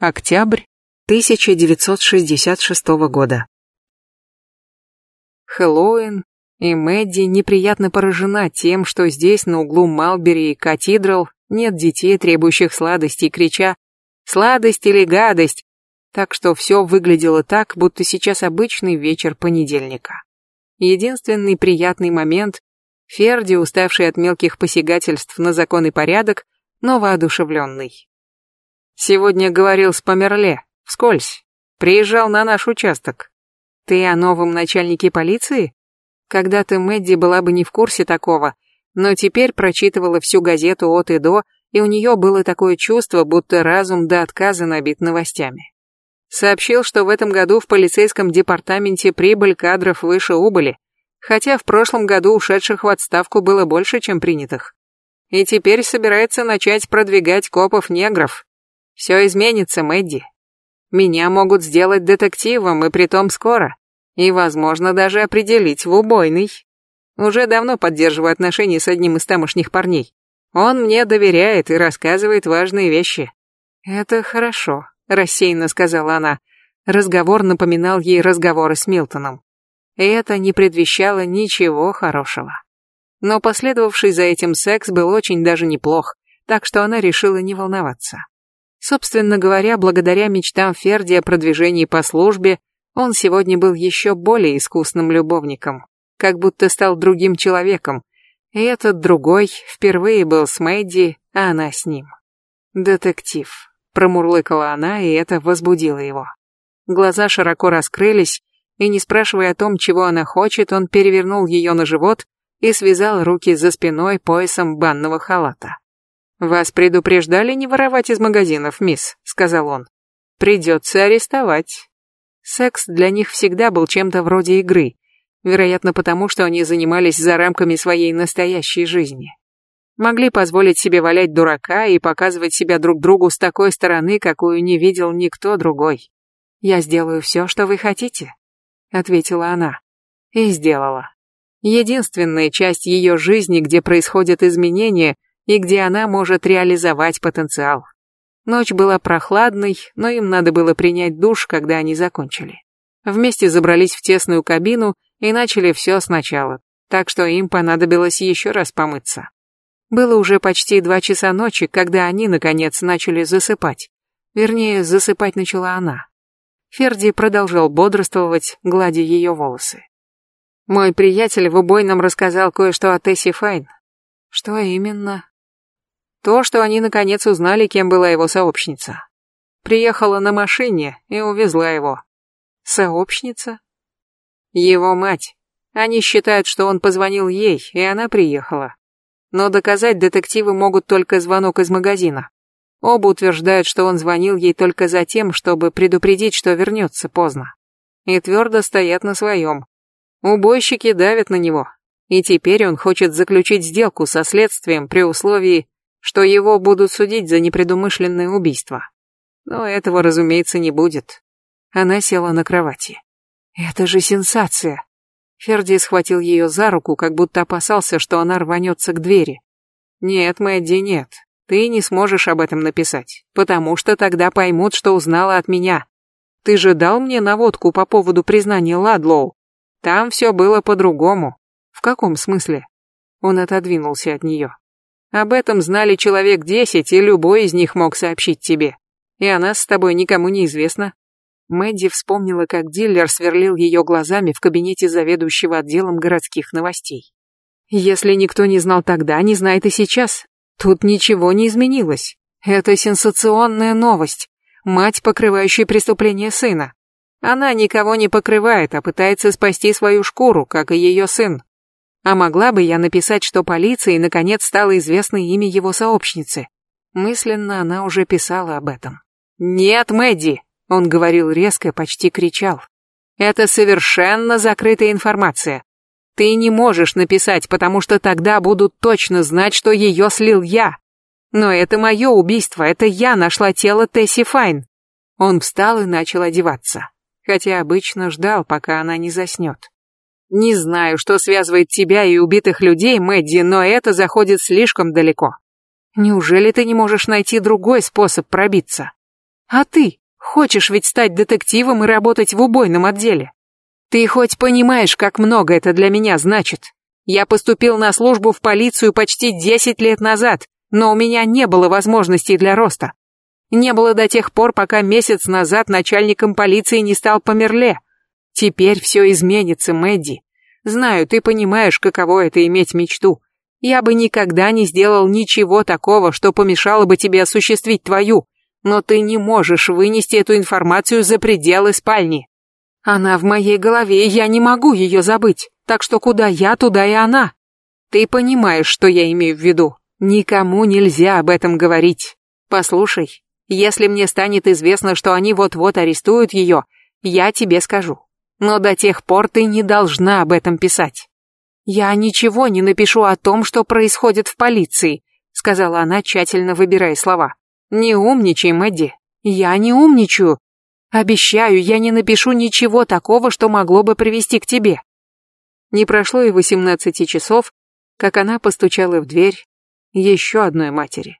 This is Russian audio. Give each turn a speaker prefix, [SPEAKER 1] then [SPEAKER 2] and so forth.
[SPEAKER 1] Октябрь 1966 года. Хэллоуин, и Мэдди неприятно поражена тем, что здесь, на углу Малбери и Катедрал, нет детей, требующих сладостей, крича «Сладость или гадость!» Так что все выглядело так, будто сейчас обычный вечер понедельника. Единственный приятный момент — Ферди, уставший от мелких посягательств на закон и порядок, но воодушевленный. Сегодня говорил с Померле, вскользь. Приезжал на наш участок. Ты о новом начальнике полиции? Когда-то Мэдди была бы не в курсе такого, но теперь прочитывала всю газету от и до, и у нее было такое чувство, будто разум до отказа набит новостями. Сообщил, что в этом году в полицейском департаменте прибыль кадров выше убыли, хотя в прошлом году ушедших в отставку было больше, чем принятых. И теперь собирается начать продвигать копов-негров. Все изменится, Мэдди. Меня могут сделать детективом, и притом скоро. И, возможно, даже определить в убойный. Уже давно поддерживаю отношения с одним из тамошних парней. Он мне доверяет и рассказывает важные вещи. Это хорошо, рассеянно сказала она. Разговор напоминал ей разговоры с Милтоном. И это не предвещало ничего хорошего. Но последовавший за этим секс был очень даже неплох, так что она решила не волноваться. Собственно говоря, благодаря мечтам Ферди о продвижении по службе, он сегодня был еще более искусным любовником, как будто стал другим человеком, и этот другой впервые был с Мэдди, а она с ним. «Детектив», — промурлыкала она, и это возбудило его. Глаза широко раскрылись, и не спрашивая о том, чего она хочет, он перевернул ее на живот и связал руки за спиной поясом банного халата. «Вас предупреждали не воровать из магазинов, мисс», — сказал он. «Придется арестовать». Секс для них всегда был чем-то вроде игры, вероятно потому, что они занимались за рамками своей настоящей жизни. Могли позволить себе валять дурака и показывать себя друг другу с такой стороны, какую не видел никто другой. «Я сделаю все, что вы хотите», — ответила она. И сделала. Единственная часть ее жизни, где происходят изменения и где она может реализовать потенциал. Ночь была прохладной, но им надо было принять душ, когда они закончили. Вместе забрались в тесную кабину и начали все сначала, так что им понадобилось еще раз помыться. Было уже почти два часа ночи, когда они, наконец, начали засыпать. Вернее, засыпать начала она. Ферди продолжал бодрствовать, гладя ее волосы. Мой приятель в убойном рассказал кое-что о Тесси Файн. Что именно? То, что они наконец узнали, кем была его сообщница. Приехала на машине и увезла его. Сообщница? Его мать. Они считают, что он позвонил ей, и она приехала. Но доказать детективы могут только звонок из магазина. Оба утверждают, что он звонил ей только за тем, чтобы предупредить, что вернется поздно. И твердо стоят на своем. Убойщики давят на него, и теперь он хочет заключить сделку со следствием при условии, что его будут судить за непредумышленное убийство. Но этого, разумеется, не будет. Она села на кровати. Это же сенсация. Ферди схватил ее за руку, как будто опасался, что она рванется к двери. Нет, Мэдди, нет. Ты не сможешь об этом написать, потому что тогда поймут, что узнала от меня. Ты же дал мне наводку по поводу признания Ладлоу. Там все было по-другому. В каком смысле? Он отодвинулся от нее. Об этом знали человек десять, и любой из них мог сообщить тебе. И о нас с тобой никому не известно. Мэдди вспомнила, как дилер сверлил ее глазами в кабинете заведующего отделом городских новостей. Если никто не знал тогда, не знает и сейчас. Тут ничего не изменилось. Это сенсационная новость. Мать, покрывающая преступление сына. Она никого не покрывает, а пытается спасти свою шкуру, как и ее сын. А могла бы я написать, что полиции наконец стало известно имя его сообщницы. Мысленно она уже писала об этом. «Нет, Мэдди!» — он говорил резко, почти кричал. «Это совершенно закрытая информация. Ты не можешь написать, потому что тогда будут точно знать, что ее слил я. Но это мое убийство, это я нашла тело Тесси Файн». Он встал и начал одеваться хотя обычно ждал, пока она не заснет. Не знаю, что связывает тебя и убитых людей, Мэдди, но это заходит слишком далеко. Неужели ты не можешь найти другой способ пробиться? А ты хочешь ведь стать детективом и работать в убойном отделе? Ты хоть понимаешь, как много это для меня значит? Я поступил на службу в полицию почти 10 лет назад, но у меня не было возможностей для роста. Не было до тех пор, пока месяц назад начальником полиции не стал Померле. Теперь все изменится, Мэдди. Знаю, ты понимаешь, каково это иметь мечту. Я бы никогда не сделал ничего такого, что помешало бы тебе осуществить твою, но ты не можешь вынести эту информацию за пределы спальни. Она в моей голове, и я не могу ее забыть, так что куда я, туда и она. Ты понимаешь, что я имею в виду. Никому нельзя об этом говорить. Послушай, если мне станет известно, что они вот-вот арестуют ее, я тебе скажу. Но до тех пор ты не должна об этом писать. Я ничего не напишу о том, что происходит в полиции, сказала она, тщательно выбирая слова. Не умничай, Мэдди. Я не умничаю. Обещаю, я не напишу ничего такого, что могло бы привести к тебе. Не прошло и восемнадцати часов, как она постучала в дверь еще одной матери.